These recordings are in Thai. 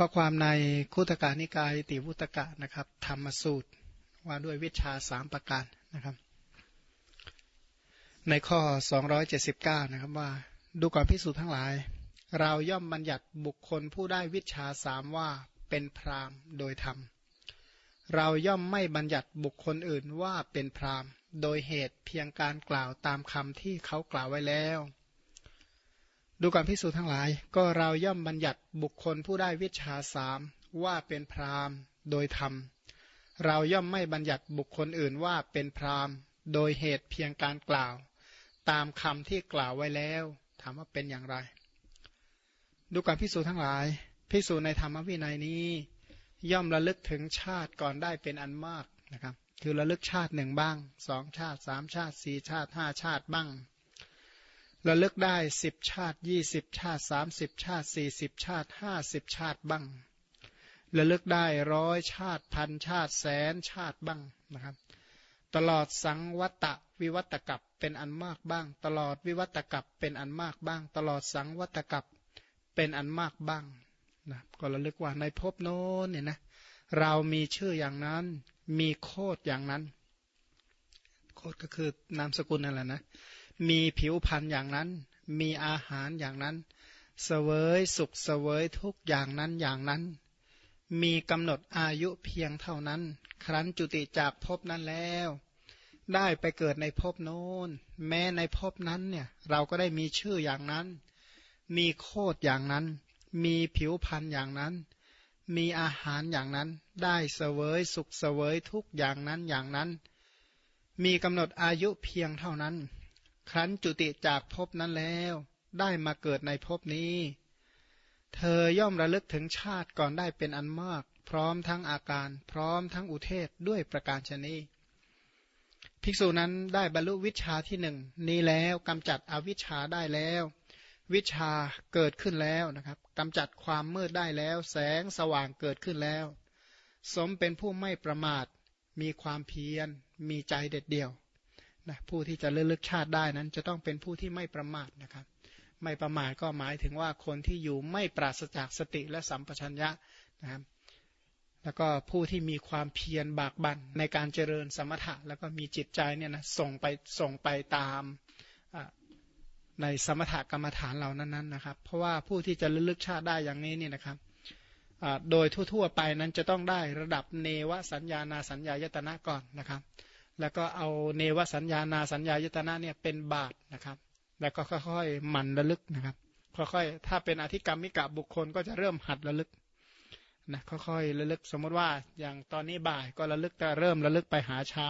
ข้อความในคุตกานิกายติวุตกะนะครับ ธรรมสูตรว่าด้วยวิชาสามประการนะครับ ในข้อ 279 นะครับว่า ดูก่อนพิสูจน์ทั้งหลาย เราย่อมบัญญัติบุคคลผู้ได้วิชาสามว่าเป็นพรามโดยธรรม เราย่อมไม่บัญญัติบุคคลอื่นว่าเป็นพรามโดยเหตุเพียงการกล่าวตามคำที่เขากล่าวไว้แล้ว ดูก่อนพิสูจน์ทั้งหลาย ก็เราย่อมบัญญัติบุคคลผู้ได้วิชาสามว่าเป็นพรามโดยธรรม เราย่อมไม่บัญญัติบุคคลอื่นว่าเป็นพรามโดยเหตุเพียงการกล่าว ตามคำที่กล่าวไว้แล้ว ถามว่าเป็นอย่างไร ดูก่อนพิสูจน์ทั้งหลาย พิสูจน์ในธรรมวินัยนี้ ย่อมระลึกถึงชาติก่อนได้เป็นอันมากนะครับ คือระลึกชาติหนึ่งบ้างสองชาติสามชาติสี่ชาติห้าชาติบ้าง ระลึกได้สิบชาติยี่สิบชาติสามสิบชาติสี่สิบชาติห้าสิบชาติบ้างระลึกได้ร้อยชาติพันชาติแสนชาติบ้างนะครับ ตลอดสังวัตะวิวัตกับเป็นอันมากบ้าง ตลอดวิวัตกับเป็นอันมากบ้าง ตลอดสังวัตกับเป็นอันมากบ้างนะก็ระลึกว่าในภพโน้นเนี่ยนะเรามีชื่ออย่างนั้นมีโคดอย่างนั้น โคดก็คือนามสกุลนั่นแหละนะ มีผิวพรรณอย่างนั้น มีอาหารอย่างนั้น เสวยสุขเสวยทุกอย่างนั้นอย่างนั้น มีกำหนดอายุเพียงเท่านั้น ครั้นจุติจากภพนั้นแล้ว ได้ไปเกิดในภพโน้น แม้ในภพนั้นเนี่ยเราก็ได้มีชื่ออย่างนั้น มีโคดอย่างนั้น มีผิวพรรณอย่างนั้น มีอาหารอย่างนั้น ได้เสวยสุขเสวยทุกอย่างนั้นอย่างนั้น มีกำหนดอายุเพียงเท่านั้น ครั้นจุติจากภพนั้นแล้ว ได้มาเกิดในภพนี้ เธอย่อมระลึกถึงชาติก่อนได้เป็นอันมาก พร้อมทั้งอาการ พร้อมทั้งอุเทศด้วยประการชนีภิกษุนั้นได้บรรลุวิชาที่หนึ่งนี้แล้วกำจัดอวิชชาได้แล้ว วิชาเกิดขึ้นแล้วนะครับกำจัดความมืดได้แล้ว แสงสว่างเกิดขึ้นแล้ว สมเป็นผู้ไม่ประมาท มีความเพียร มีใจเด็ดเดี่ยว นะผู้ที่จะเลือกชาติได้นั้นจะต้องเป็นผู้ที่ไม่ประมาทนะครับ ไม่ประมาทก็หมายถึงว่าคนที่อยู่ไม่ปราศจากสติและสัมปชัญญะนะครับแล้วก็ผู้ที่มีความเพียรบากบั่นในการเจริญสมถะ แล้วก็มีจิตใจเนี่ยนะส่งไปส่งไปตามในสมถกรรมฐานเหล่านั้นนะครับ เพราะว่าผู้ที่จะลึกชาติได้อย่างนี้นี่นะครับโดยทั่วๆไปนั้นจะต้องได้ระดับเนวสัญญานาสัญญายตนะก่อนนะครับ แล้วก็เอาเนวสัญญานาสัญญายตนะเนี่ยเป็นบาทนะครับ แล้วก็ค่อยๆหมั่นระลึกนะครับ ค่อยๆถ้าเป็นอธิกรรมมิกะบุคคลก็จะเริ่มหัดระลึกนะค่อยๆระลึกสมมติว่าอย่างตอนนี้บ่ายก็ระลึกแต่เริ่มระลึกไปหาเช้า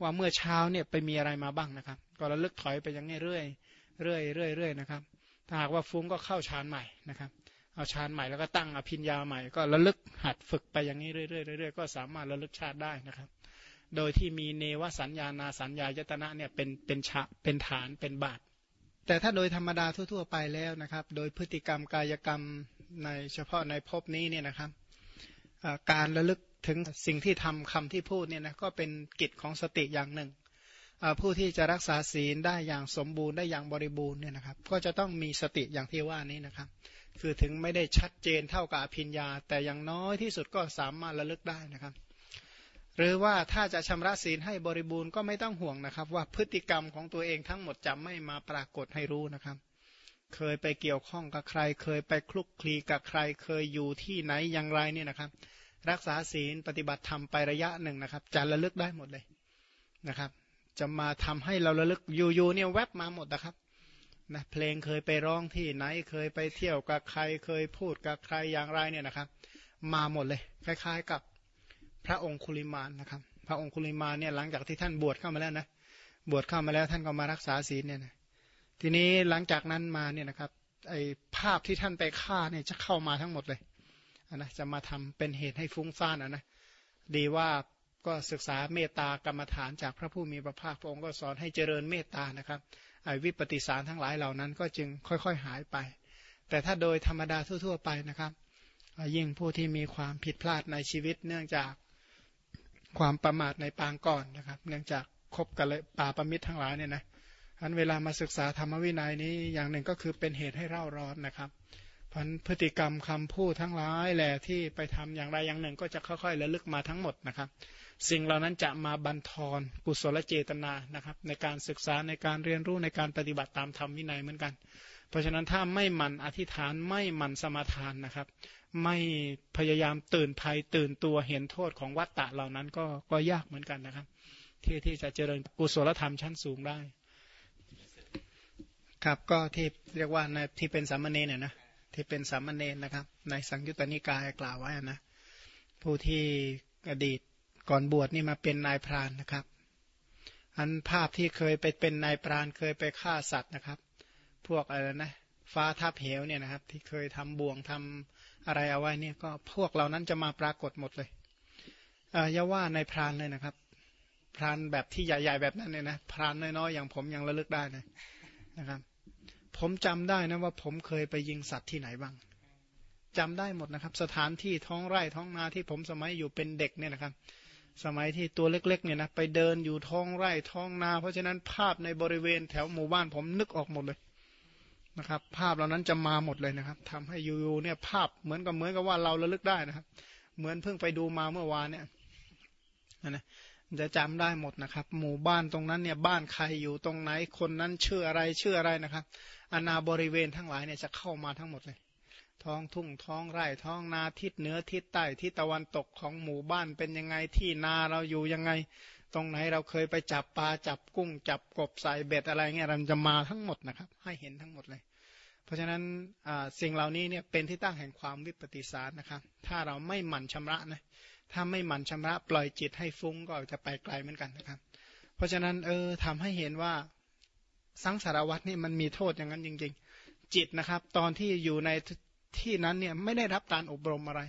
ว่าเมื่อเช้าเนี่ยไปมีอะไรมาบ้างนะครับ ก็ระลึกถอยไปอย่างนี้เรื่อยเรื่อยเรื่อยเรื่อยนะครับ ถ้าหากว่าฟุ้งก็เข้าฌานใหม่นะครับ เอาฌานใหม่แล้วก็ตั้งอภิญญาใหม่ ก็ระลึกหัดฝึกไปอย่างนี้เรื่อยๆเรื่อยๆก็สามารถระลึกชาติได้นะครับ โดยที่มีเนวสัญญานาสัญญายตนะเนี่ยเป็นเป็นฉะเป็นฐานเป็นบาท แต่ถ้าโดยธรรมดาทั่ว ๆ ไปแล้วนะครับ โดยพฤติกรรมกายกรรมในเฉพาะในภพนี้เนี่ยนะครับการระลึกถึงสิ่งที่ทำคำที่พูดเนี่ยนะก็เป็นกิจของสติอย่างหนึ่ง ผู้ที่จะรักษาศีลได้อย่างสมบูรณ์ได้อย่างบริบูรณ์เนี่ยนะครับ ก็จะต้องมีสติอย่างที่ว่านี้นะครับ คือถึงไม่ได้ชัดเจนเท่ากับอภิญญา แต่อย่างน้อยที่สุดก็สามารถระลึกได้นะครับ หรือว่าถ้าจะชำระศีลให้บริบูรณ์ก็ไม่ต้องห่วงนะครับ ว่าพฤติกรรมของตัวเองทั้งหมดจะไม่มาปรากฏให้รู้นะครับ เคยไปเกี่ยวข้องกับใคร เคยไปคลุกคลีกับใคร เคยอยู่ที่ไหนอย่างไรเนี่ยนะครับ รักษาศีลปฏิบัติธรรมไประยะหนึ่งนะครับจะระลึกได้หมดเลยนะครับ จะมาทำให้เราระลึกอยู่ๆเนี่ยแวบมาหมดนะครับนะเพลงเคยไปร้องที่ไหนเคยไปเที่ยวกับใคร เคยพูดกับใครอย่างไรเนี่ยนะครับ มาหมดเลย คล้าย ๆ กับ พระองคุลิมานนะครับ พระองคุลิมานเนี่ยหลังจากที่ท่านบวชเข้ามาแล้วนะบวชเข้ามาแล้วท่านก็มารักษาศีลเนี่ยนะทีนี้หลังจากนั้นมาเนี่ยนะครับไอภาพที่ท่านไปฆ่าเนี่ยจะเข้ามาทั้งหมดเลยนะจะมาทำเป็นเหตุให้ฟุ้งซ่านนะนะดีว่าก็ศึกษาเมตตากรรมฐานจากพระผู้มีพระภาคพระองค์ก็สอนให้เจริญเมตตานะครับไอวิปฏิสารทั้งหลายเหล่านั้นก็จึงค่อยๆหายไป แต่ถ้าโดยธรรมดาทั่วๆไปนะครับ ยิ่งผู้ที่มีความผิดพลาดในชีวิตเนื่องจาก ความประมาทในปางก่อนนะครับ เนื่องจากคบกันเลยป่าประมิตรทั้งหลายเนี่ยนะอันเวลามาศึกษาธรรมวินัยนี้อย่างหนึ่งก็คือเป็นเหตุให้เร่าร้อนนะครับถพันพฤติกรรมคำพูดทั้งหลายแหละที่ไปทำอย่างใดอย่างหนึ่งก็จะค่อยๆระลึกมาทั้งหมดนะครับ สิ่งเหล่านั้นจะมาบันทอนกุศลเจตนานะครับ ในการศึกษาในการเรียนรู้ในการปฏิบัติตามธรรมวินัยเหมือนกัน เพราะฉะนั้นถ้าไม่มันอธิษฐานไม่มันสมาทานนะครับ ไม่พยายามตื่นภัยตื่นตัวเห็นโทษของวัตตะเหล่านั้นก็ก็ยากเหมือนกันนะครับ ที่ที่จะเจริญกุศลธรรมชั้นสูงได้ ครับก็ที่เรียกว่าในที่เป็นสามเณรเนี่ยนะที่เป็นสามเณรนะครับ ในสังยุตตนิกายกล่าวไว้นะผู้ที่อดีตก่อนบวชนี่มาเป็นนายพรานนะครับ อันภาพที่เคยไปเป็นนายพรานเคยไปฆ่าสัตว์นะครับ พวกอะไรนะ ฟ้าทับเหวเนี่ยนะครับ ที่เคยทำบ่วงทำอะไรเอาไว้เนี่ยก็พวกเหล่านั้นจะมาปรากฏหมดเลยอย่าว่าในพรานเลยนะครับ พรานแบบที่ใหญ่ๆแบบนั้นเนี่ยนะพรานน้อยๆอย่างผมยังระลึกได้นะนะครับ ผมจำได้นะว่าผมเคยไปยิงสัตว์ที่ไหนบ้างจำได้หมดนะครับ สถานที่ท้องไร่ท้องนาที่ผมสมัยอยู่เป็นเด็กเนี่ยนะครับ สมัยที่ตัวเล็กๆเนี่ยนะไปเดินอยู่ท้องไร่ท้องนา เพราะฉะนั้นภาพในบริเวณแถวหมู่บ้านผมนึกออกหมดเลย นะครับ ภาพเหล่านั้นจะมาหมดเลยนะครับทำให้อยู่ๆเนี่ยภาพเหมือนกับเหมือนกับว่าเราระลึกได้นะครับ เหมือนเพิ่งไปดูมาเมื่อวานเนี่ยนะจะจำได้หมดนะครับ หมู่บ้านตรงนั้นเนี่ยบ้านใครอยู่ตรงไหนคนนั้นชื่ออะไรชื่ออะไรนะครับอนาบริเวณทั้งหลายเนี่ยจะเข้ามาทั้งหมดเลย ท้องทุ่งท้องไร่ท้องนาทิศเหนือทิศใต้ทิศตะวันตกของหมู่บ้านเป็นยังไงที่นาเราอยู่ยังไง ตรงไหนเราเคยไปจับปลาจับกุ้งจับกบใส่เบ็ดอะไรเงี้ยมันจะมาทั้งหมดนะครับ ให้เห็นทั้งหมดเลย เพราะฉะนั้นสิ่งเหล่านี้เนี่ยเป็นที่ตั้งแห่งความวิปฏิสารนะครับ ถ้าเราไม่หมั่นชำระนะถ้าไม่หมั่นชำระปล่อยจิตให้ฟุ้งก็จะไปไกลเหมือนกันนะครับ เพราะฉะนั้นเออทำให้เห็นว่าสังสารวัตนี่มันมีโทษอย่างนั้นจริง ๆ จิตนะครับ ตอนที่อยู่ในที่นั้นเนี่ยไม่ได้รับการอบรมอะไร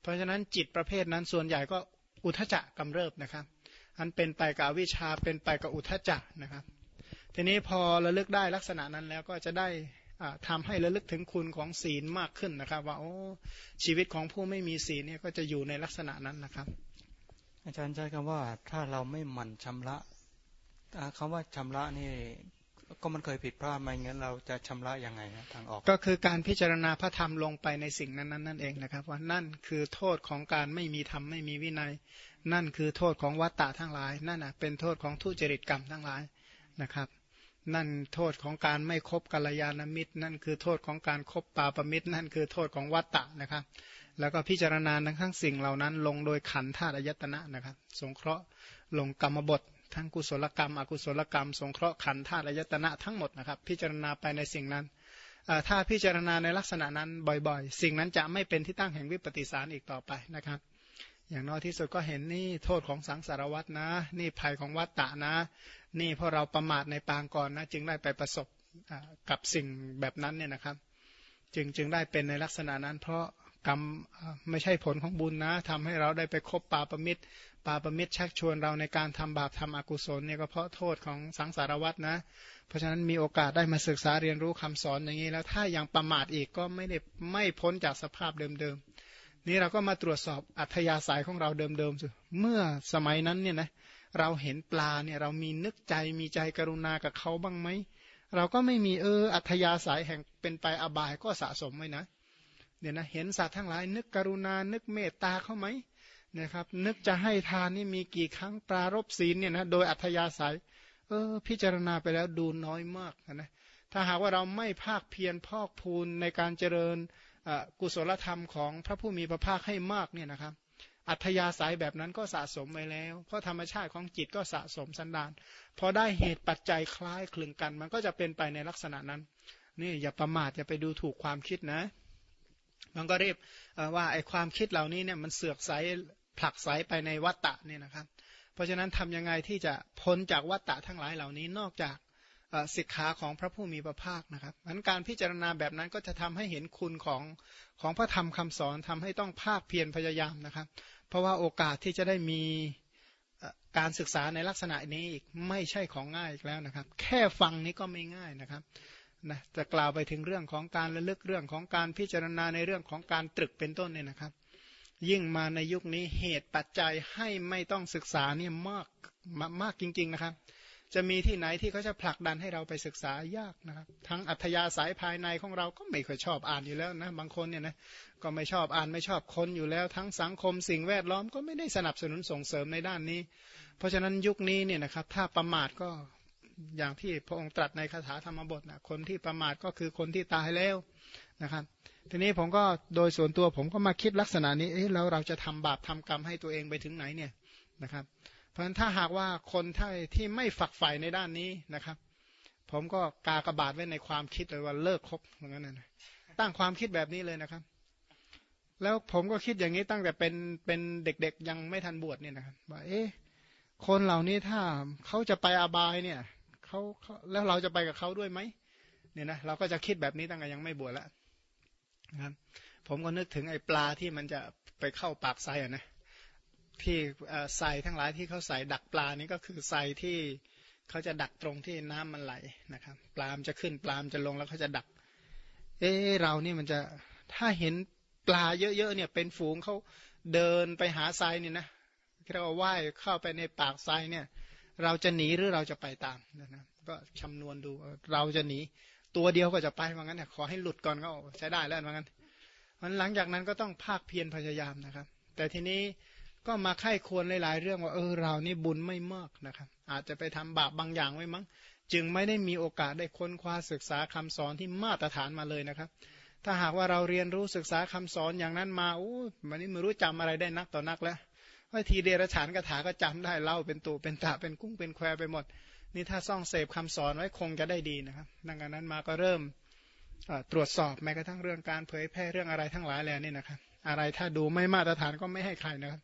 เพราะฉะนั้นจิตประเภทนั้นส่วนใหญ่ก็อุทจักกำเริบนะครับ อันเป็นไปกับวิชาเป็นไปกับอุทจักนะครับ ทีนี้พอระลึกได้ลักษณะนั้นแล้วก็จะได้ทำให้ระลึกถึงคุณของศีลมากขึ้นนะครับ ว่าโอ้ชีวิตของผู้ไม่มีศีลเนี่ยก็จะอยู่ในลักษณะนั้นนะครับ อาจารย์ใช้คำว่าถ้าเราไม่หมั่นชำระคำว่าชำระนี่ก็มันเคยผิดพลาดมางั้นเราจะชำระยังไงนะทางออก ก็คือการพิจารณาพระธรรมลงไปในสิ่งนั้นนั่นเองนะครับ ว่านั่นคือโทษของการไม่มีธรรมไม่มีวินัย นั่นคือโทษของวัตตะทั้งหลาย นั่นนะเป็นโทษของทุจริตกรรมทั้งหลายนะครับ นั่นโทษของการไม่คบกัลยาณมิตร นั่นคือโทษของการครบปาปมิตร นั่นคือโทษของวัตตะนะครับ แล้วก็พิจารณาทั้งสิ่งเหล่านั้น ลงโดยขันธาตุอายตนะนะครับ สงเคราะห์ลงกรรมบท ทั้งกุศลกรรม อกุศลกรรม สงเคราะห์ขันธาตุอายตนะทั้งหมดนะครับ พิจารณาไปในสิ่งนั้นถ้าพิจารณาในลักษณะนั้นบ่อยๆ สิ่งนั้นจะไม่เป็นที่ตั้งแห่งวิปฏิสารอีกต่อไปนะครับ อย่างน้อยที่สุดก็เห็นนี่โทษของสังสารวัตนะ นี่ภัยของวัตตะนะ นี่เพราะเราประมาทในปางก่อนนะ จึงได้ไปประสบกับสิ่งแบบนั้นเนี่ยนะครับ จึงจึงได้เป็นในลักษณะนั้น เพราะกรรมไม่ใช่ผลของบุญนะทำให้เราได้ไปคบปาประมิตรปาประมิตรชักชวนเราในการทำบาปทำอกุศลเนี่ยก็เพราะโทษของสังสารวัตนะ เพราะฉะนั้นมีโอกาสได้มาศึกษาเรียนรู้คำสอนอย่างนี้แล้วถ้ายังประมาทอีกก็ไม่ได้ไม่พ้นจากสภาพเดิมๆ นี่เราก็มาตรวจสอบอัธยาศัยของเราเดิมๆสิเมื่อสมัยนั้นเนี่ยนะเราเห็นปลาเนี่ยเรามีนึกใจมีใจกรุณากับเขาบ้างไหมเราก็ไม่มีเอออัธยาศัยแห่งเป็นไปอบายก็สะสมไว้นะเนี่ยนะเห็นสัตว์ทั้งหลายนึกกรุณานึกเมตตาเขาไหมนะครับ นึกจะให้ทานนี่มีกี่ครั้งปรารบศีลเนี่ยนะโดยอัธยาศัย เออ พิจารณาไปแล้วดูน้อยมากนะถ้าหากว่าเราไม่ภาคเพียรพอกพูนในการเจริญ กุศลธรรมของพระผู้มีพระภาคให้มากเนี่ยนะครับ อัธยาศัยแบบนั้นก็สะสมไว้แล้ว เพราะธรรมชาติของจิตก็สะสมสันดานพอได้เหตุปัจจัยคล้ายคลึงกัน มันก็จะเป็นไปในลักษณะนั้นนี่อย่าประมาทอย่าไปดูถูกความคิดนะ มันก็เรียกว่าไอความคิดเหล่านี้เนี่ยมันเสือกใสผลักไสไปในวัตตะเนี่ยนะครับ เพราะฉะนั้นทํำยังไงที่จะพ้นจากวัตตะทั้งหลายเหล่านี้นอกจาก สิกขาของพระผู้มีพระภาคนะครับมันการพิจารณาแบบนั้นก็จะทำให้เห็นคุณของของพระธรรมคำสอนทำให้ต้องภาคเพียรพยายามนะครับ เพราะว่าโอกาสที่จะได้มีการศึกษาในลักษณะนี้อีกไม่ใช่ของง่ายอีกแล้วนะครับ แค่ฟังนี้ก็ไม่ง่ายนะครับนะจะกล่าวไปถึงเรื่องของการระลึกเรื่องของการพิจารณาในเรื่องของการตรึกเป็นต้นเนี่ยนะครับ ยิ่งมาในยุคนี้เหตุปัจจัยให้ไม่ต้องศึกษาเนี่ยมากมากจริง ๆนะครับ จะมีที่ไหนที่เขาจะผลักดันให้เราไปศึกษายากนะครับ ทั้งอัธยาศัยภายในของเราก็ไม่ค่อยชอบอ่านอยู่แล้วนะ บางคนเนี่ยนะก็ไม่ชอบอ่านไม่ชอบคนอยู่แล้ว ทั้งสังคมสิ่งแวดล้อมก็ไม่ได้สนับสนุนส่งเสริมในด้านนี้ เพราะฉะนั้นยุคนี้เนี่ยนะครับ ถ้าประมาทก็อย่างที่พระองค์ตรัสในคาถาธรรมบทนะคนที่ประมาทก็คือคนที่ตายแล้วนะครับ ทีนี้ผมก็โดยส่วนตัวผมก็มาคิดลักษณะนี้เอ๊ะแล้วเราจะทำบาปทำกรรมให้ตัวเองไปถึงไหนเนี่ยนะครับ เพราะฉะนั้นถ้าหากว่าคนที่ที่ไม่ฝักใฝ่ในด้านนี้นะครับ ผมก็กากระบาดไว้ในความคิดเลยว่าเลิกคบเหมือนกันนะตั้งความคิดแบบนี้เลยนะครับ แล้วผมก็คิดอย่างนี้ตั้งแต่เป็นเป็นเด็กๆ ยังไม่ทันบวชเนี่ยนะครับว่าเอ๊ะคนเหล่านี้ถ้าเขาจะไปอบายเนี่ยเขาแล้วเราจะไปกับเขาด้วยไหมเนี่ยนะเราก็จะคิดแบบนี้ตั้งแต่ยังไม่บวชแล้วนะครับผมก็นึกถึงไอ้ปลาที่มันจะไปเข้าปากไซอะนะ ที่ใส่ทั้งหลายที่เขาใส่ดักปลานี่ก็คือใส่ที่เขาจะดักตรงที่น้ำมันไหลนะครับ ปลามจะขึ้นปลามจะลงแล้วเขาจะดัก เอ๊เรานี่มันจะถ้าเห็นปลาเยอะๆเนี่ย เป็นฝูงเขาเดินไปหาทรายนี่ยนะเรียกว่าว่ายเข้าไปในปากทรายเนี่ย เราจะหนีหรือเราจะไปตามนะก็คำนวณดูเราจะหนีตัวเดียวก็จะไปว่างั้นเนี่ยขอให้หลุดก่อนก็ใช้ได้แล้วว่างั้นมันหลังจากนั้นก็ต้องภาคเพียรพยายามนะครับ แต่ทีนี้ ก็มาไข้ควรหลายๆเรื่องว่าเออเรานี่บุญไม่มากนะครับ อาจจะไปทำบาปบางอย่างไว้มั้ง จึงไม่ได้มีโอกาสได้ค้นคว้าศึกษาคำสอนที่มาตรฐานมาเลยนะครับ ถ้าหากว่าเราเรียนรู้ศึกษาคำสอนอย่างนั้นมาโอ้มันนี่ไม่รู้จำอะไรได้นักต่อนักแล้วว่าทีเดรฉานคาถาก็จำได้เล่าเป็นตูเป็นตาเป็นกุ้งเป็นแควไปหมด นี่ถ้าซ่องเสพคำสอนไว้คงจะได้ดีนะครับดังนั้นมาก็เริ่มตรวจสอบแม้กระทั่งเรื่องการเผยแพร่เรื่องอะไรทั้งหลายแล้วนี่นะครับอะไรถ้าดูไม่มาตรฐานก็ไม่ให้ใครนะครับ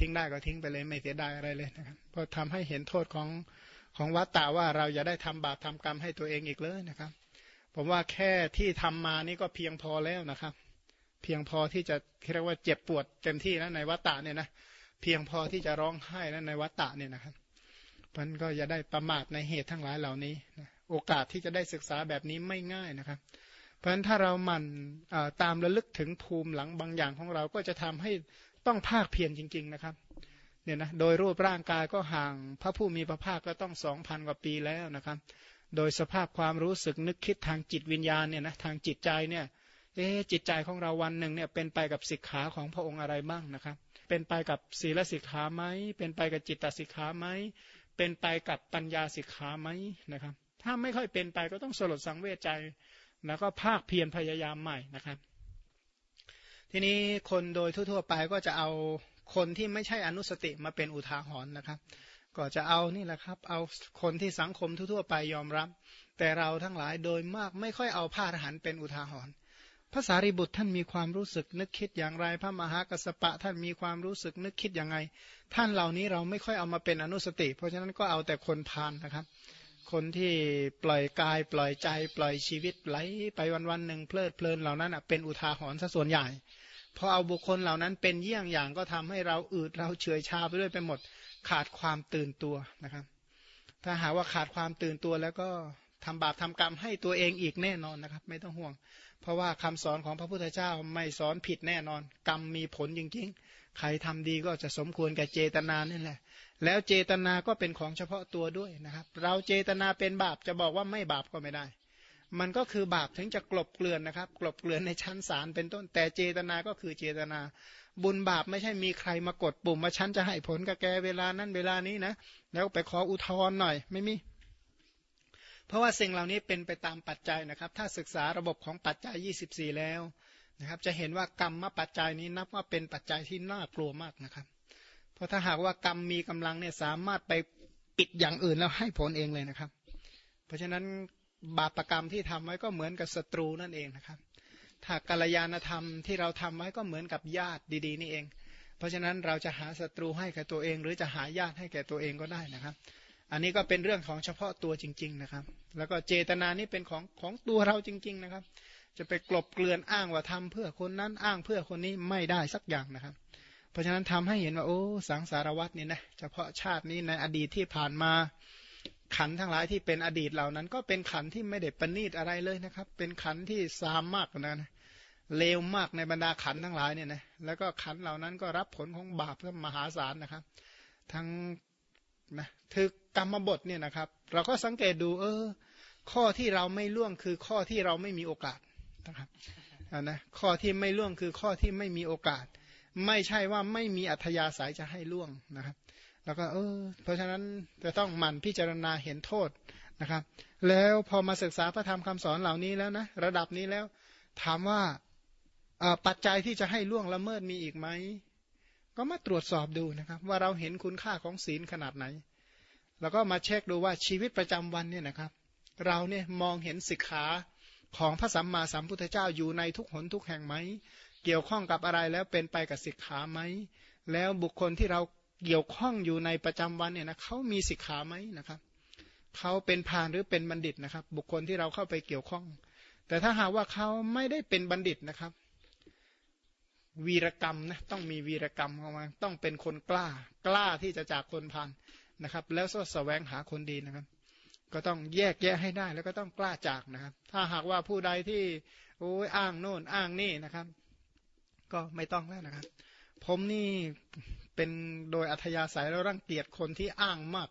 ทิ้งได้ก็ทิ้งไปเลยไม่เสียดายอะไรเลยนะครับเพราะทำให้เห็นโทษของของวัตตาว่าเราอย่าได้ทำบาปทำกรรมให้ตัวเองอีกเลยนะครับ ผมว่าแค่ที่ทำมานี่ก็เพียงพอแล้วนะครับ เพียงพอที่จะเรียกว่าเจ็บปวดเต็มที่นะในวัตตะเนี่ยนะเพียงพอที่จะร้องไห้นะในวัตตะเนี่ยนะครับมันก็จะได้ประมาทในเหตุทั้งหลายเหล่านี้นะโอกาสที่จะได้ศึกษาแบบนี้ไม่ง่ายนะครับ เพราะฉะนั้นถ้าเราหมั่นตามระลึกถึงภูมิหลังบางอย่างของเราก็จะทำให้ ต้องภาคเพียรจริง ๆ นะครับเนี่ยนะโดยรูปร่างกายก็ห่างพระผู้มีพระภาคก็ต้องสองพันกว่าปีแล้วนะครับ โดยสภาพความรู้สึกนึกคิดทางจิตวิญญาณเนี่ยนะทางจิตใจเนี่ยเอ๊จิตใจของเราวันหนึ่งเนี่ยเป็นไปกับสิกขาของพระองค์อะไรบ้างนะครับ เป็นไปกับศีลสิกขาไหมเป็นไปกับจิตตสิกขาไหมเป็นไปกับปัญญาสิกขาไหมนะครับ ถ้าไม่ค่อยเป็นไปก็ต้องสลดสังเวชใจ แล้วก็ภาคเพียรพยายามใหม่นะครับ ทีนี้คนโดยทั่วๆไปก็จะเอาคนที่ไม่ใช่อนุสติมาเป็นอุทาหรณ์นะครับ ก็จะเอานี่แหละครับ เอาคนที่สังคมทั่วๆไปยอมรับ แต่เราทั้งหลายโดยมากไม่ค่อยเอาพระอรหันต์เป็นอุทาหรณ์พระสารีบุตรท่านมีความรู้สึกนึกคิดอย่างไร พระมหากัสปะท่านมีความรู้สึกนึกคิดอย่างไง ท่านเหล่านี้เราไม่ค่อยเอามาเป็นอนุสติ เพราะฉะนั้นก็เอาแต่คนพานนะครับ คนที่ปล่อยกายปล่อยใจ ปล่อยชีวิตไหลไปวันๆหนึ่งเพลิดเพลินเหล่านั้นเป็นอุทาหรณ์ซะส่วนใหญ่ พอเอาบุคคลเหล่านั้นเป็นเยี่ยงอย่างก็ทำให้เราอืดเราเฉยชาไปด้วยไปหมดขาดความตื่นตัวนะครับ ถ้าหาว่าขาดความตื่นตัวแล้วก็ทำบาปทำกรรมให้ตัวเองอีกแน่นอนนะครับ ไม่ต้องห่วง เพราะว่าคำสอนของพระพุทธเจ้าไม่สอนผิดแน่นอน กรรมมีผลจริงๆ ใครทำดีก็จะสมควรแก่เจตนานี่แหละ แล้วเจตนาก็เป็นของเฉพาะตัวด้วยนะครับ เราเจตนาเป็นบาปจะบอกว่าไม่บาปก็ไม่ได้ มันก็คือบาปถึงจะกลบเกลื่อนนะครับ กลบเกลื่อนในชั้นศาลเป็นต้นแต่เจตนาก็คือเจตนา บุญบาปไม่ใช่มีใครมากดปุ่มว่าฉันจะให้ผลกับแกเวลานั้นเวลานี้นะ แล้วไปขออุทธรณ์หน่อยไม่มี เพราะว่าสิ่งเหล่านี้เป็นไปตามปัจจัยนะครับ ถ้าศึกษาระบบของปัจจัย 24 แล้วนะครับ จะเห็นว่ากรรมมาปัจจัยนี้นับว่าเป็นปัจจัยที่น่ากลัวมากนะครับ เพราะถ้าหากว่ากรรมมีกำลังเนี่ยสามารถไปปิดอย่างอื่นแล้วให้ผลเองเลยนะครับ เพราะฉะนั้น บาปรกรรมที่ทำไว้ก็เหมือนกับศัตรูนั่นเองนะครับ ถ้ากัลยาณธรรมที่เราทำไว้ก็เหมือนกับญาติดีๆนี่เอง เพราะฉะนั้นเราจะหาศัตรูให้แก่ตัวเอง หรือจะหาญาติให้แก่ตัวเองก็ได้นะครับ อันนี้ก็เป็นเรื่องของเฉพาะตัวจริง ๆนะครับ แล้วก็เจตนานี่เป็นของของตัวเราจริง ๆนะครับ จะไปกลบเกลื่อนอ้างว่าทำเพื่อคนนั้นอ้างเพื่อคนนี้ไม่ได้สักอย่างนะครับ เพราะฉะนั้นทำให้เห็นว่าโอ้สังสารวัตนี่นะเฉพาะชาตินี้ในอดีตที่ผ่านมา ขันทั้งหลายที่เป็นอดีตเหล่านั้น ก็เป็นขันที่ไม่ได้ประณีตอะไรเลยนะครับ เป็นขันที่ซามมากนะนะเลวมากในบรรดาขันทั้งหลายเนี่ยนะแล้วก็ขันเหล่านั้นก็รับผลของบาปเพื่มหาศาลนะครับ ทั้งนะคือกรรมบทเนี่ยนะครับ เราก็สังเกตดูเออ ข้อที่เราไม่ล่วงคือข้อที่เราไม่มีโอกาสนะครับนะข้อที่ไม่ล่วงคือข้อที่ไม่มีโอกาส ไม่ใช่ว่าไม่มีอัธยาศัยจะให้ล่วงนะครับ แล้วก็เออเพราะฉะนั้นจะต้องหมั่นพิจารณาเห็นโทษนะครับ แล้วพอมาศึกษาพระธรรมคำสอนเหล่านี้แล้วนะระดับนี้แล้ว ถามว่าปัจจัยที่จะให้ล่วงละเมิดมีอีกไหมก็มาตรวจสอบดูนะครับ ว่าเราเห็นคุณค่าของศีลขนาดไหน แล้วก็มาเช็คดูว่าชีวิตประจำวันเนี่ยนะครับ เราเนี่ยมองเห็นสิกขาของพระสัมมาสัมพุทธเจ้าอยู่ในทุกหนทุกแห่งไหม เกี่ยวข้องกับอะไรแล้วเป็นไปกับสิกขาไหม แล้วบุคคลที่เรา เกี่ยวข้องอยู่ในประจำวันเนี่ยนะเขามีสิกขาไหมนะครับเขาเป็นพานหรือเป็นบัณฑิตนะครับ บุคคลที่เราเข้าไปเกี่ยวข้อง แต่ถ้าหากว่าเขาไม่ได้เป็นบัณฑิตนะครับ วีรกรรมนะต้องมีวีรกรรมเข้ามาต้องเป็นคนกล้ากล้าที่จะจากคนพันนะครับ แล้วก็แสวงหาคนดีนะครับ ก็ต้องแยกแยะให้ได้แล้วก็ต้องกล้าจากนะครับ ถ้าหากว่าผู้ใดที่โอ้ยอ้างโน่นอ้างนี่นะครับ ก็ไม่ต้องแล้วนะครับ ผมนี่เป็นโดยอัธยาศัยแล้วรังเกียจคนที่อ้างมาก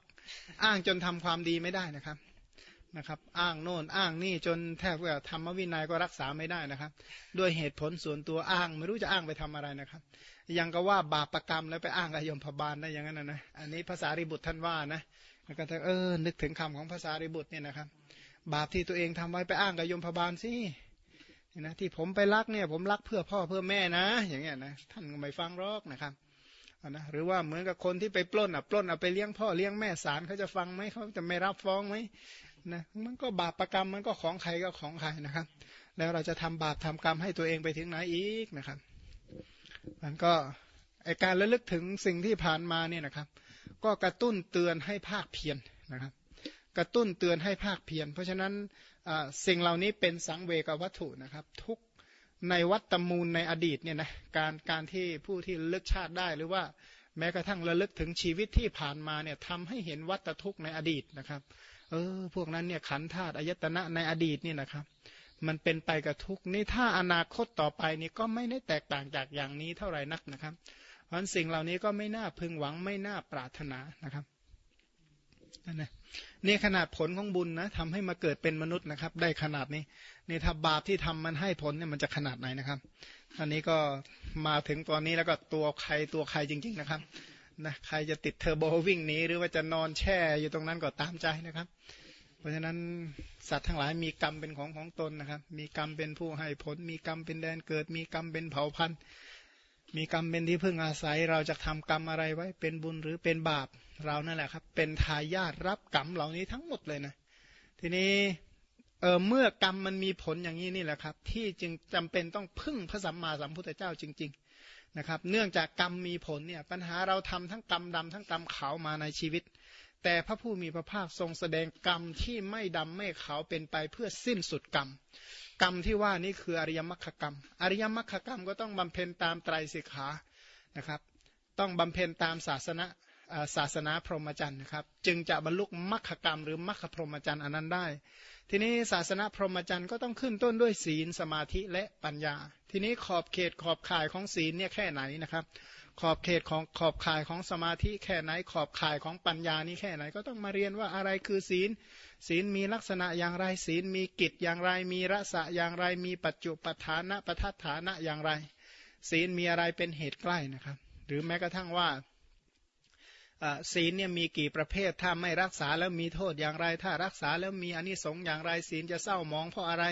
อ้างจนทำความดีไม่ได้นะครับนะครับ อ้างโน่นอ้างนี่จนแทบว่าธรรมวินัยก็รักษาไม่ได้นะครับ ด้วยเหตุผลส่วนตัวอ้าง ไม่รู้จะอ้างไปทำอะไรนะครับ ยังก็ว่าบาปประกรรมแล้วไปอ้างกับยมพบาลได้อย่างนั้นนะอันนี้ภาษาริบุตรท่านว่านะแล้วก็เออนึกถึงคำของภาษาริบุตรเนี่ยนะครับ บาปที่ตัวเองทำไว้ไปอ้างกับยมพบาลสิ นะที่ผมไปรักเนี่ยผมรักเพื่อพ่อเพื่อแม่นะ อย่างเงี้ยนะท่านก็ไม่ฟังรอกนะครับนะหรือว่าเหมือนกับคนที่ไปปล้นอะปล้นเอาไปเลี้ยงพ่อเลี้ยงแม่สารเขาจะฟังไหมเขาจะไม่รับฟ้องไหมนะมันก็บาปประกรรมมันก็ของใครก็ของใครนะครับ แล้วเราจะทำบาปทำกรรมให้ตัวเองไปถึงไหนอีกนะครับ มันก็ไอการระลึกถึงสิ่งที่ผ่านมาเนี่ยนะครับ ก็กระตุ้นเตือนให้ภาคเพียรนะครับ กระตุ้นเตือนให้ภาคเพียรเพราะฉะนั้น สิ่งเหล่านี้เป็นสังเวกวัตถุนะครับ ทุกในวัตตมูลในอดีตเนี่ยนะการการที่ผู้ที่ลึกชาติได้หรือว่าแม้กระทั่งระลึกถึงชีวิตที่ผ่านมาเนี่ยทำให้เห็นวัตทุกข์ในอดีตนะครับ เออ พวกนั้นเนี่ยขันธาตุอายตนะในอดีตนี่นะครับ มันเป็นไปกับทุกนี่ถ้าอนาคตต่อไปนี่ก็ไม่ได้แตกต่างจากอย่างนี้เท่าไหร่นักนะครับ เพราะสิ่งเหล่านี้ก็ไม่น่าพึงหวังไม่น่าปรารถนานะครับนั่นนะ นี่ขนาดผลของบุญนะทำให้มาเกิดเป็นมนุษย์นะครับ ได้ขนาดนี้นี่ถ้าบาปที่ทำมันให้ผลเนี่ยมันจะขนาดไหนนะครับ อันนี้ก็มาถึงตอนนี้แล้วก็ตัวใครตัวใครจริง ๆนะครับนะใครจะติดเทอร์โบวิ่งหนีหรือว่าจะนอนแช่อยู่ตรงนั้นก็ตามใจนะครับ เพราะฉะนั้นสัตว์ทั้งหลายมีกรรมเป็นของของตนนะครับ มีกรรมเป็นผู้ให้ผล มีกรรมเป็นแดนเกิด มีกรรมเป็นเผ่าพันธุ์ มีกรรมเป็นที่พึ่งอาศัย เราจะทำกรรมอะไรไว้ เป็นบุญหรือเป็นบาปเรานั่นแหละครับ เป็นทายาทรับกรรมเหล่านี้ทั้งหมดเลยนะ ทีนี้เออเมื่อกรรมมันมีผลอย่างนี้นี่แหละครับ ที่จึงจำเป็นต้องพึ่งพระสัมมาสัมพุทธเจ้าจริง ๆนะครับ เนื่องจากกรรมมีผลเนี่ยปัญหาเราทำทั้งกรรมดำทั้งกรรมขาวมาในชีวิต แต่พระผู้มีพระภาคทรงแสดงกรรมที่ไม่ดำไม่ขาวเป็นไปเพื่อสิ้นสุดกรรม กรรมที่ว่านี้คืออริยมรรคกรรม อริยมรรคกรรมก็ต้องบำเพ็ญตามไตรสิกขานะครับ ต้องบำเพ็ญตามศาสนา ศาสนาพรหมจรรย์นะครับ จึงจะบรรลุมรรคกรรม หรือมรรคพรหมจรรย์อันนั้นได้ ทีนี้ศาสนาพรหมจรรย์ก็ต้องขึ้นต้นด้วยศีลสมาธิและปัญญา ทีนี้ขอบเขตขอบข่ายของศีลเนี่ยแค่ไหนนะครับ ขอบเขตของขอบข่ายของสมาธิแค่ไหน ขอบข่ายของปัญญานี้แค่ไหน ก็ต้องมาเรียนว่าอะไรคือศีล ศีลมีลักษณะอย่างไรศีลมีกิจอย่างไร มีรสะอย่างไร มีปัจจุปฐานะปทัฏฐานะอย่างไร ศีลมีอะไรเป็นเหตุใกล้นะครับ หรือแม้กระทั่งว่า ศีลเนี่ยมีกี่ประเภท ถ้าไม่รักษาแล้วมีโทษอย่างไร ถ้ารักษาแล้วมีอนิสงส์อย่างไร ศีลจะเศร้ามองเพราะอะไร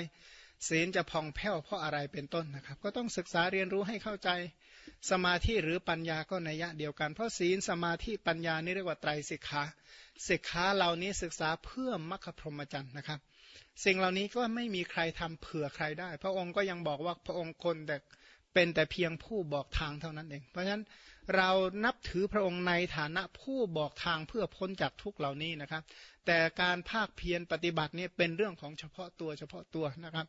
ศีลจะผ่องแผ้วเพราะอะไรเป็นต้นนะครับ ก็ต้องศึกษาเรียนรู้ให้เข้าใจ สมาธิหรือปัญญาก็ในยะเดียวกัน เพราะศีลสมาธิปัญญานี่เรียกว่าไตรสิกขาสิกขาเหล่านี้ศึกษาเพื่อมรรคพรหมจรรย์นะครับ สิ่งเหล่านี้ก็ไม่มีใครทำเผื่อใครได้ พระองค์ก็ยังบอกว่าพระองค์คนแต่เป็นแต่เพียงผู้บอกทางเท่านั้นเอง เพราะฉะนั้น เรานับถือพระองค์ในฐานะผู้บอกทางเพื่อพ้นจากทุกเหล่านี้นะครับ แต่การภาคเพียรปฏิบัติเนี่ยเป็นเรื่องของเฉพาะตัวเฉพาะตัวนะครับ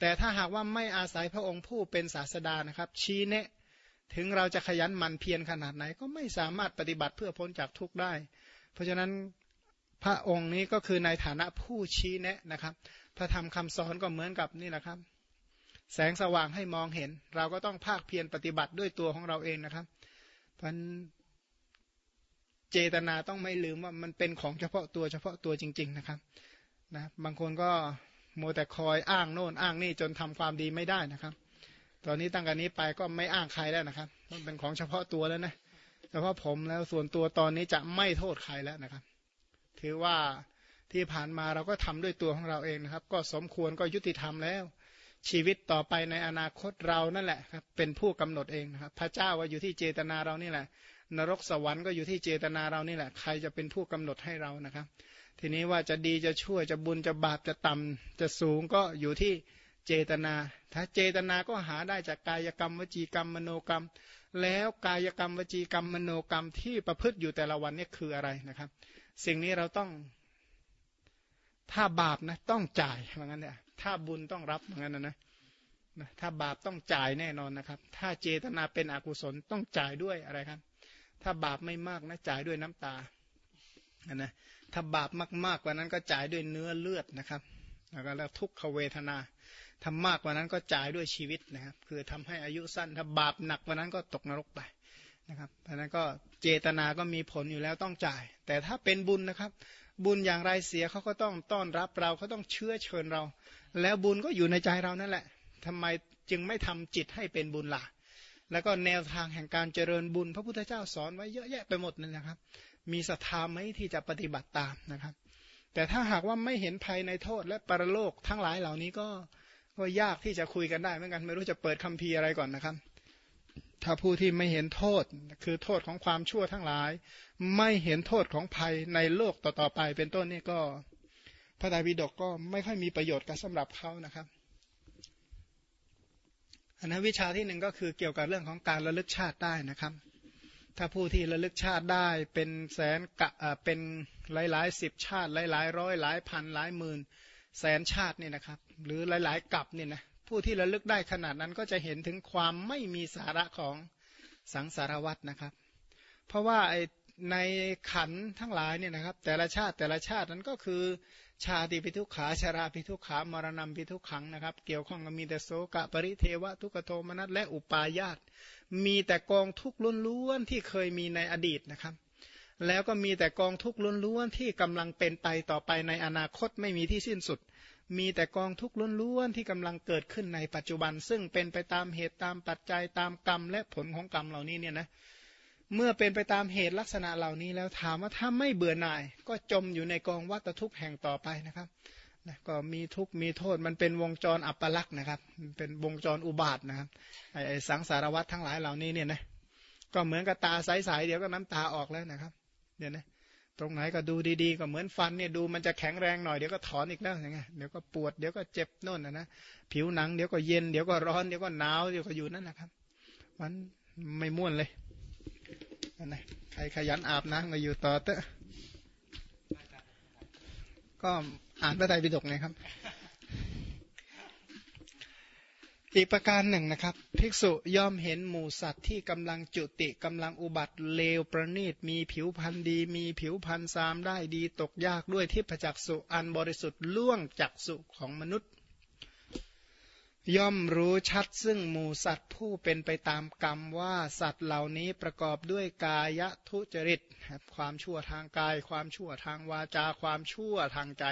แต่ถ้าหากว่าไม่อาศัยพระองค์ผู้เป็นศาสดานะครับ ชี้แนะถึงเราจะขยันหมั่นเพียรขนาดไหน ก็ไม่สามารถปฏิบัติเพื่อพ้นจากทุกได้ เพราะฉะนั้นพระองค์นี้ก็คือในฐานะผู้ชี้แนะนะครับ พระธรรมคำสอนก็เหมือนกับนี่แหละครับ แสงสว่างให้มองเห็น เราก็ต้องภาคเพียรปฏิบัติด้วยตัวของเราเองนะครับ พันเจตนาต้องไม่ลืมว่ามันเป็นของเฉพาะตัวเฉพาะตัวจริง ๆ นะครับนะบางคนก็โมแต่คอยอ้างโน่นอ้างนี่จนทำความดีไม่ได้นะครับ ตอนนี้ตั้งแต่นี้ไปก็ไม่อ้างใครแล้วนะครับมันเป็นของเฉพาะตัวแล้วนะเฉพาะผมแล้วส่วนตัวตอนนี้จะไม่โทษใครแล้วนะครับ ถือว่าที่ผ่านมาเราก็ทำด้วยตัวของเราเองนะครับ ก็สมควรก็ยุติธรรมแล้ว ชีวิตต่อไปในอนาคตเรานั่นแหละครับเป็นผู้กำหนดเองนะครับพระเจ้าว่าอยู่ที่เจตนาเรานี่แหละ นรกสวรรค์ก็อยู่ที่เจตนาเรานี่แหละ ใครจะเป็นผู้กำหนดให้เรานะครับ ทีนี้ว่าจะดีจะชั่วจะบุญจะบาปจะต่ำจะสูงก็อยู่ที่เจตนา ถ้าเจตนาก็หาได้จากกายกรรมวจีกรรมมโนกรรม แล้วกายกรรมวจีกรรมมโนกรรมที่ประพฤติอยู่แต่ละวันนี่คืออะไรนะครับ สิ่งนี้เราต้องถ้าบาปนะต้องจ่ายเหมือนกันเนี่ย ถ้าบุญต้องรับเหมือนนนะนะถ้าบาปต้องจ่ายแน่นอนนะครับ ถ้าเจตนาเป็นอกุศลต้องจ่ายด้วยอะไรครับ ถ้าบาปไม่มากนะจ่ายด้วยน้ำตานะถ้าบาปมากๆกว่านั้นก็จ่ายด้วยเนื้อเลือดนะครับ แล้วก็แล้วทุกขเวทนาทำมากกว่านั้นก็จ่ายด้วยชีวิตนะครับ คือทำให้อายุสั้น ถ้าบาปหนักกว่านั้นก็ตกนรกไปนะครับเพราะนั้นก็เจตนาก็มีผลอยู่แล้วต้องจ่าย แต่ถ้าเป็นบุญนะครับ บุญอย่างไรเสียเขาก็ต้องต้อนรับเราเขาต้องเชื้อเชิญเรา แล้วบุญก็อยู่ในใจเรานั่นแหละทำไมจึงไม่ทำจิตให้เป็นบุญล่ะ แล้วก็แนวทางแห่งการเจริญบุญ พระพุทธเจ้าสอนไว้เยอะแยะไปหมดนั่นนะครับ มีศรัทธาไหมที่จะปฏิบัติตามนะครับ แต่ถ้าหากว่าไม่เห็นภัยในโทษและปรโลกทั้งหลายเหล่านี้ก็ก็ยากที่จะคุยกันได้เหมือนกันไม่รู้จะเปิดคัมภีร์อะไรก่อนนะครับ ถ้าผู้ที่ไม่เห็นโทษคือโทษของความชั่วทั้งหลาย ไม่เห็นโทษของภัยในโลกต่อๆไปเป็นต้นนี่ก็ พระไตรปิฎกก็ไม่ค่อยมีประโยชน์กับสำหรับเขานะครับอันนั้นวิชาที่หนึ่งก็คือเกี่ยวกับเรื่องของการระลึกชาติได้นะครับ ถ้าผู้ที่ระลึกชาติได้เป็นแสนกะเป็นหลายๆสิบชาติ หลายๆร้อยหลายพันหลายหมื่นแสนชาตินี่นะครับ หรือหลายๆกับเนี่ยนะผู้ที่ระลึกได้ขนาดนั้นก็จะเห็นถึงความไม่มีสาระของสังสารวัตนะครับ เพราะว่าในขันทั้งหลายเนี่ยนะครับ แต่ละชาติแต่ละชาตินั้นก็คือ ชาติพิทุขาชาราพิทุขามรณะพิทุขังนะครับ เกี่ยวข้องกับมีแต่โสกะปริเทวะทุกโทมนัสและอุปาญาตมีแต่กองทุกข์ล้วนๆที่เคยมีในอดีตนะครับ แล้วก็มีแต่กองทุกข์ล้วนๆที่กำลังเป็นไปต่อไปในอนาคตไม่มีที่สิ้นสุด มีแต่กองทุกข์ล้วนๆที่กำลังเกิดขึ้นในปัจจุบัน ซึ่งเป็นไปตามเหตุตามปัจจัยตามกรรมและผลของกรรมเหล่านี้เนี่ยนะ เมื่อเป็นไปตามเหตุลักษณะเหล่านี้แล้วถามว่าถ้าไม่เบื่อหน่าย ก็จมอยู่ในกองวัฏทุกข์แห่งต่อไปนะครับนะก็มีทุกข์มีโทษมันเป็นวงจรอัปลักษณ์นะครับ เป็นวงจรอุบาทนะครับไอ้สังสารวัฏทั้งหลายเหล่านี้เนี่ยนะก็เหมือนกับตาใสๆเดี๋ยวก็น้ำตาออกแล้วนะครับเนี่ยนะตรงไหนก็ดูดีๆ ก็เหมือนฟันเนี่ยดูมันจะแข็งแรงหน่อยเดี๋ยวก็ถอนอีกแล้วอย่างเงี้ยเดี๋ยวก็ปวดเดี๋ยวก็เจ็บโน่นนะนะผิวหนังเดี๋ยวก็เย็นเดี๋ยวก็ร้อนเดี๋ยวก็หนาวเดี๋ยวก็อยู่นั่นนะครับ มันไม่ม่วนเลย นะใครขยันอาบน้ำก็อยู่ต่อเตอะก็อ่านพระไตรปิฎกไงครับ อีกประการหนึ่งนะครับ ภิกษุย่อมเห็นหมูสัตว์ที่กำลังจุติกำลังอุบัติเลวประณีตมีผิวพันธ์ดี มีผิวพันธ์ซามได้ดีตกยากด้วยที่ประจักษุอันบริสุทธิ์ล่วงจักสุของมนุษย์ ย่อมรู้ชัดซึ่งหมูสัตว์ผู้เป็นไปตามกรรมว่าสัตว์เหล่านี้ประกอบด้วยกายทุจริต ความชั่วทางกาย ความชั่วทางวาจา ความชั่วทางใจ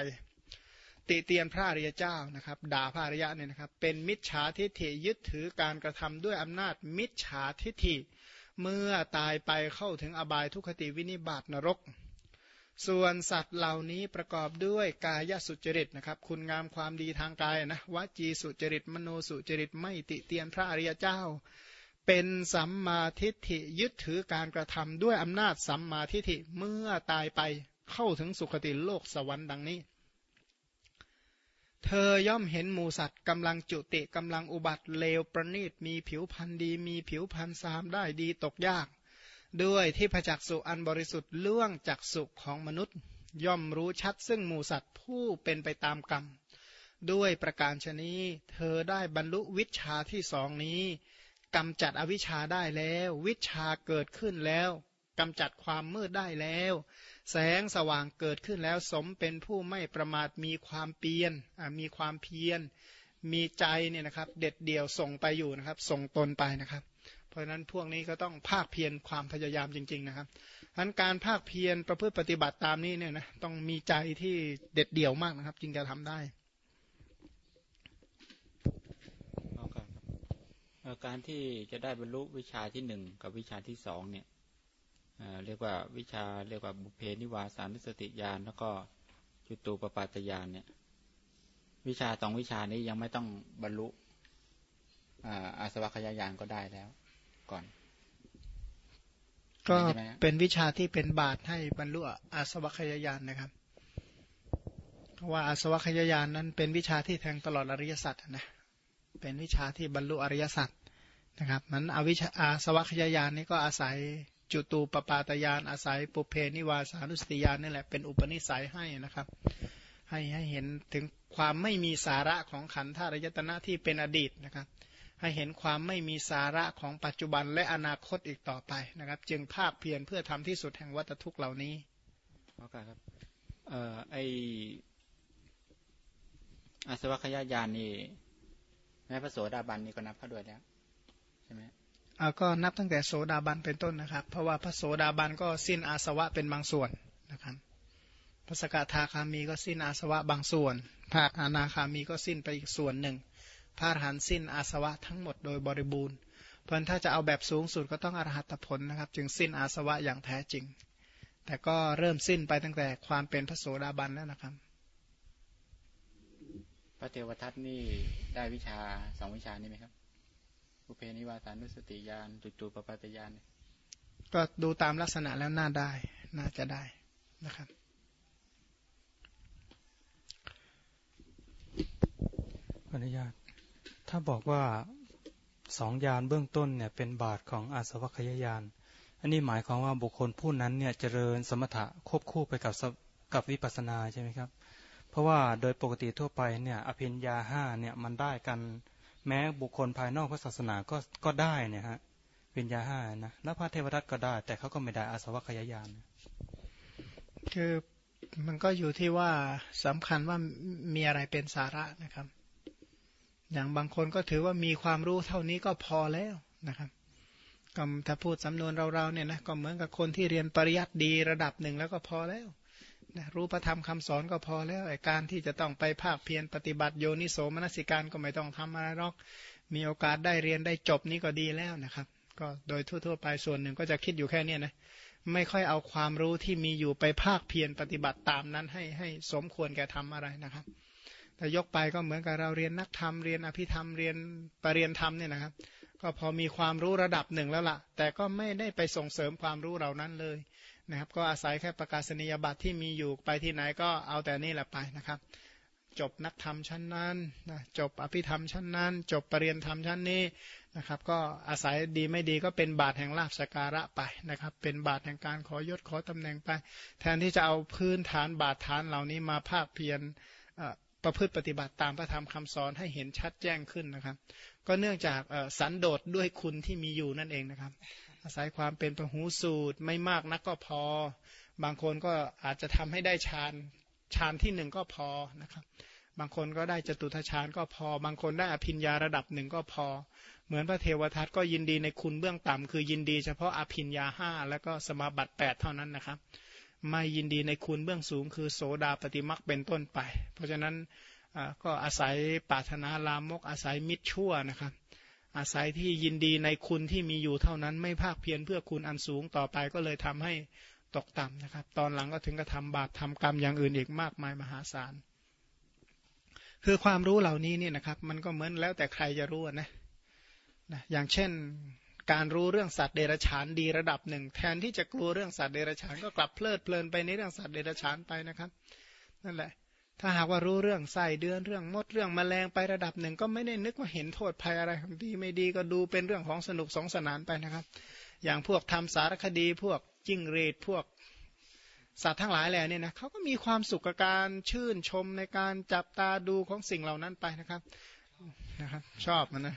ติเตียนพระอริยเจ้านะครับ ด่าพระอริยะเนี่ยนะครับ เป็นมิจฉาทิฏฐิยึดถือการกระทำด้วยอำนาจมิจฉาทิฏฐิ เมื่อตายไปเข้าถึงอบายทุคติวินิบาตนรก ส่วนสัตว์เหล่านี้ประกอบด้วยกายสุจริตนะครับ คุณงามความดีทางกายนะวจีสุจริต มโนสุจริตไม่ติเตียนพระอริยเจ้า เป็นสัมมาทิฏฐิยึดถือการกระทำด้วยอำนาจสัมมาทิฏฐิเมื่อตายไปเข้าถึงสุคติโลกสวรรค์ดังนี้ เธอย่อมเห็นหมูสัตว์กำลังจุติกำลังอุบัติเลวประณีตมีผิวพันธ์ดี มีผิวพันธ์สามได้ดีตกยาก ด้วยที่พจักสุอันบริสุทธิ์ล่วงจากสุของมนุษย์ ย่อมรู้ชัดซึ่งหมูสัตว์ผู้เป็นไปตามกรรม ด้วยประการชนีเธอได้บรรลุวิชาที่สองนี้กำจัดอวิชชาได้แล้ว วิชาเกิดขึ้นแล้วกำจัดความมืดได้แล้ว แสงสว่างเกิดขึ้นแล้วสมเป็นผู้ไม่ประมาทมีความเพียรมีความเพียร มีใจเนี่ยนะครับ เด็ดเดี่ยวส่งไปอยู่นะครับ ส่งตนไปนะครับ เพราะฉะนั้นพวกนี้ก็ต้องภาคเพียรความพยายามจริง ๆ นะครับฉะนั้นการภาคเพียรประพฤติปฏิบัติตามนี้เนี่ยนะต้องมีใจที่เด็ดเดี่ยวมากนะครับ จึงจะทำได้การที่จะได้บรรลุวิชาที่หนึ่งกับวิชาที่สองเนี่ยเรียกว่าวิชาเรียกว่าบุเพนิวาสานุสติญาณแล้วก็จุตูปปาตญาณเนี่ย วิชาสองวิชานี้ยังไม่ต้องบรรลุอาสวัคยายานก็ได้แล้ว ก่อน ก็เป็นวิชาที่เป็นบาตให้บรรลุอาสวัคยายานนะครับว่าอาสวัคยายานนั้น เป็นวิชาที่แทงตลอดอริยสัจนะเป็นวิชาที่บรรลุอริยสัจนะครับมันอวิชาอาสวัคยายานนี้ก็อาศัยจุตูปปาตยานอาศัยปุเพนิวาสานุสติยานนี่แหละเป็นอุปนิสัยให้นะครับ ให้ให้เห็นถึงความไม่มีสาระของขันธารยตนะที่เป็นอดีตนะครับ ให้เห็นความไม่มีสาระของปัจจุบันและอนาคตอีกต่อไปนะครับ จึงภาคเพียรเพื่อทำที่สุดแห่งวัฏทุกข์เหล่านี้โอเคครับเอ่อไออาสวัคยายานนี่แม้พระโสดาบันนี่ก็นับเข้าด้วยแล้วใช่ไหมก็นับตั้งแต่โสดาบันเป็นต้นนะครับ เพราะว่าพระโสดาบันก็สิ้นอาสวะเป็นบางส่วนนะครับพระสกทาคามีก็สิ้นอาสวะบางส่วนพระอนาคามีก็สิ้นไปอีกส่วนหนึ่งพ ระอรหันต์สิ้นอาสวะทั้งหมดโดยบริบูรณ์ เพราะถ้าจะเอาแบบสูงสุดก็ต้องอรหัตผลนะครับ จึงสิ้นอาสวะอย่างแท้จริง แต่ก็เริ่มสิ้นไปตั้งแต่ความเป็นพระโสดาบันแล้วนะครับ พระเทวทัตนี่ได้วิชาสองวิชานี้ไหมครับุเพนิวาสานุสติญาณจุตูปปัตยานก็ดูตามลักษณะแล้วน่าได้ น่าจะได้นะครับอนุญาต ถ้าบอกว่าสองยานเบื้องต้นเนี่ยเป็นบาทของอาสวัคยายาน อันนี้หมายความว่าบุคคลผู้นั้นเนี่ยเจริญสมถะควบคู่ไปกับกับวิปัสนาใช่ไหมครับ เพราะว่าโดยปกติทั่วไปเนี่ยอภิญญาห้าเนี่ยมันได้กันแม้บุคคลภายนอกพระศาสนาก็ก็ได้เนี่ยฮะวิญญาห้านะแล้วพระเทวทัตก็ได้ แต่เขาก็ไม่ได้อาสวัคยายานคือมันก็อยู่ที่ว่าสำคัญว่ามีอะไรเป็นสาระนะครับ อย่างบางคนก็ถือว่ามีความรู้เท่านี้ก็พอแล้วนะครับก็ถ้าพูดสำนวนเราๆเนี่ยนะก็เหมือนกับคนที่เรียนปริยัติดีระดับหนึ่งแล้วก็พอแล้วนะรู้ประธรรมคำสอนก็พอแล้วการที่จะต้องไปภาคเพียรปฏิบัติโยนิโสมนสิการก็ไม่ต้องทำอะไรหรอก มีโอกาสได้เรียนได้จบนี้ก็ดีแล้วนะครับ ก็โดยทั่วๆไปส่วนหนึ่งก็จะคิดอยู่แค่นี้นะไม่ค่อยเอาความรู้ที่มีอยู่ไปภาคเพียรปฏิบัติตามนั้นให้ให้สมควรแก่ทำอะไรนะครับ แต่ยกไปก็เหมือนกับเราเรียนนักธรรมเรียนอภิธรรมเรียนปรริญญาธรรมเนี่ยนะครับ ก็พอมีความรู้ระดับหนึ่งแล้วละ่ะ แต่ก็ไม่ได้ไปส่งเสริมความรู้เหล่านั้นเลยนะครับ ก็อาศัยแค่ประกาศนียบัตรที่มีอยู่ไปที่ไหนก็เอาแต่นี่แหละไปนะครับ จบนักธรรมชั้นนั้นนะจบอภิธรรมชั้นนั้น จบปรริญญาธรรมชั้นนี้นะครับ ก็อาศัยดีไม่ดีก็เป็นบาทแห่งลาบสการะไปนะครับ เป็นบาทแห่งการขอยศขอตำแหน่งไป แทนที่จะเอาพื้นฐานบาทฐานเหล่านี้มาภาคเพียร ประพฤติปฏิบัติตามพระธรรมคำสอนให้เห็นชัดแจ้งขึ้นนะครับ ก็เนื่องจากสันโดษด้วยคุณที่มีอยู่นั่นเองนะครับ อาศัยความเป็นประหูสูตรไม่มากนักก็พอ บางคนก็อาจจะทำให้ได้ฌานฌานที่หนึ่งก็พอนะครับ บางคนก็ได้จตุทฌานก็พอ บางคนได้อภิญญาระดับหนึ่งก็พอ เหมือนพระเทวทัตก็ยินดีในคุณเบื้องต่ำคือยินดีเฉพาะอภิญญาห้าแล้วก็สมาบัติแปดเท่านั้นนะครับ ไม่ยินดีในคุณเบื้องสูง คือโสดาปฏิมักเป็นต้นไป เพราะฉะนั้นก็อาศัยปาถนาลามกอาศัยมิตรชั่วนะครับอาศัยที่ยินดีในคุณที่มีอยู่เท่านั้นไม่ภาคเพียรเพื่อคุณอันสูงต่อไปก็เลยทำให้ตกต่ำนะครับ ตอนหลังก็ถึงกระทำบาปทำกรรมอย่างอื่นอีกมากมายมหาศาล คือความรู้เหล่านี้เนี่ยนะครับ มันก็เหมือนแล้วแต่ใครจะรู้นะนะอย่างเช่น การรู้เรื่องสัตว์เดรัจฉานดีระดับหนึ่ง แทนที่จะกลัวเรื่องสัตว์เดรัจฉานก็กลับเพลิดเพลินไปในเรื่องสัตว์เดรัจฉานไปนะครับ นั่นแหละ ถ้าหากว่ารู้เรื่องไส้เดือนเรื่องมดเรื่องแมลงไประดับหนึ่ง ก็ไม่ได้นึกว่าเห็นโทษภัยอะไรดีไม่ดีก็ดูเป็นเรื่องของสนุกสงสนานไปนะครับ อย่างพวกทำสารคดีพวกจิ้งเรดพวกสัตว์ทั้งหลายแหล่เนี่ยนะเขาก็มีความสุขกับการชื่นชมในการจับตาดูของสิ่งเหล่านั้นไปนะครับนะครับ ชอบมันนะ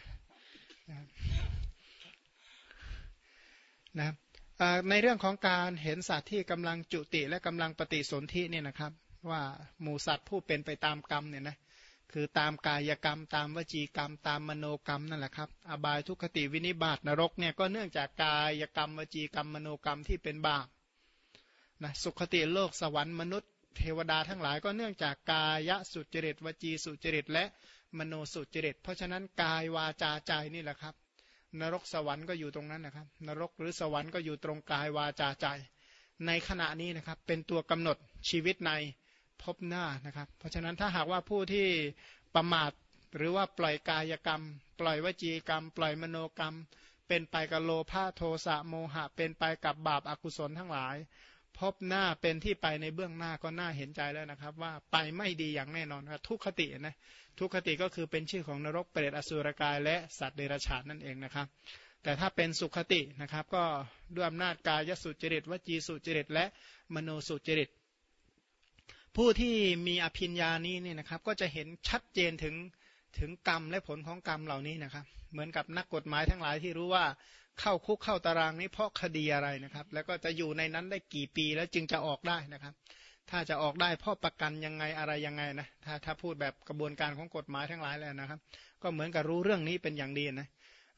นะครับในเรื่องของการเห็นสัตว์ที่กำลังจุติและกำลังปฏิสนธิเนี่ยนะครับ ว่าหมูสัตว์ผู้เป็นไปตามกรรมเนี่ยนะคือตามกายกรรม ตามวจีกรรม ตามมโนกรรมนั่นแหละครับ อบายทุกขติวินิบาตนรกเนี่ยก็เนื่องจากกายกรรมวจีกรรมมโนกรรมที่เป็นบาปนะสุขติโลกสวรรค์มนุษย์ เทวดาทั้งหลายก็เนื่องจากกายสุจริตวจีสุจริตและมโนสุจริต เพราะฉะนั้นกายวาจาใจนี่แหละครับ นรกสวรรค์ก็อยู่ตรงนั้นนะครับ นรกหรือสวรรค์ก็อยู่ตรงกายวาจาใจ ในขณะนี้นะครับ เป็นตัวกำหนดชีวิตในพบหน้านะครับ เพราะฉะนั้นถ้าหากว่าผู้ที่ประมาทหรือว่าปล่อยกายกรรม ปล่อยวจีกรรม ปล่อยมโนกรรม เป็นไปกับโลภะโทสะโมหะ เป็นไปกับบาปอากุศลทั้งหลาย พบหน้าเป็นที่ไปในเบื้องหน้าก็น่าเห็นใจแล้วนะครับ ว่าไปไม่ดีอย่างแน่นอนทุกขตินะทุกขติก็คือเป็นชื่อของนรกเปรตอสุรกายและสัตว์เดรัจฉานนั่นเองนะครับ แต่ถ้าเป็นสุขตินะครับ ก็ด้วยอำนาจกายสุจริตวจีสุจริตและมโนสุจริต ผู้ที่มีอภิญญานี้เนี่ยนะครับ ก็จะเห็นชัดเจนถึงถึงกรรมและผลของกรรมเหล่านี้นะครับ เหมือนกับนักกฎหมายทั้งหลายที่รู้ว่า เข้าคุกเข้าตารางนี้เพราะคดีอะไรนะครับ แล้วก็จะอยู่ในนั้นได้กี่ปีแล้วจึงจะออกได้นะครับ ถ้าจะออกได้เพราะประกันยังไงอะไรยังไงนะถ้าถ้าพูดแบบกระบวนการของกฎหมายทั้งหลายแล้วนะครับ ก็เหมือนกับรู้เรื่องนี้เป็นอย่างดีนะ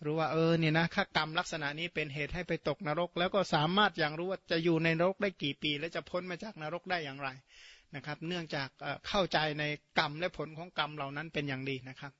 รู้ว่าเออเนี่ยนะถ้ากรรมลักษณะนี้เป็นเหตุให้ไปตกนรก แล้วก็สามารถอย่างรู้ว่าจะอยู่ในนรกได้กี่ปี และจะพ้นมาจากนรกได้อย่างไรนะครับ เนื่องจากเข้าใจในกรรมและผลของกรรมเหล่านั้นเป็นอย่างดีนะครับ